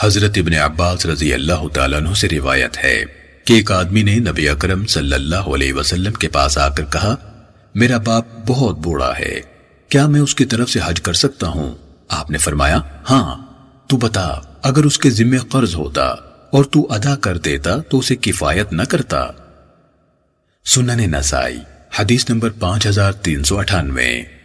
حضرت ابن عباس رضی اللہ تعالیٰ عنہ سے روایت ہے کہ ایک آدمی نے نبی اکرم صلی اللہ علیہ وسلم کے پاس آ کر کہا، میرا باپ بہت بوڑھا ہے، کیا میں اس کی طرف سے حج کر سکتا ہوں؟ آپ نے فرمایا ہاں تو بتا، اگر اس کے ذمہ قرض ہوتا اور تو ادا کر دیتا تو اسے کفایت نہ کرتا۔ سنن نسائی، حدیث نمبر پانچ ہزار تین سو اٹھانوے۔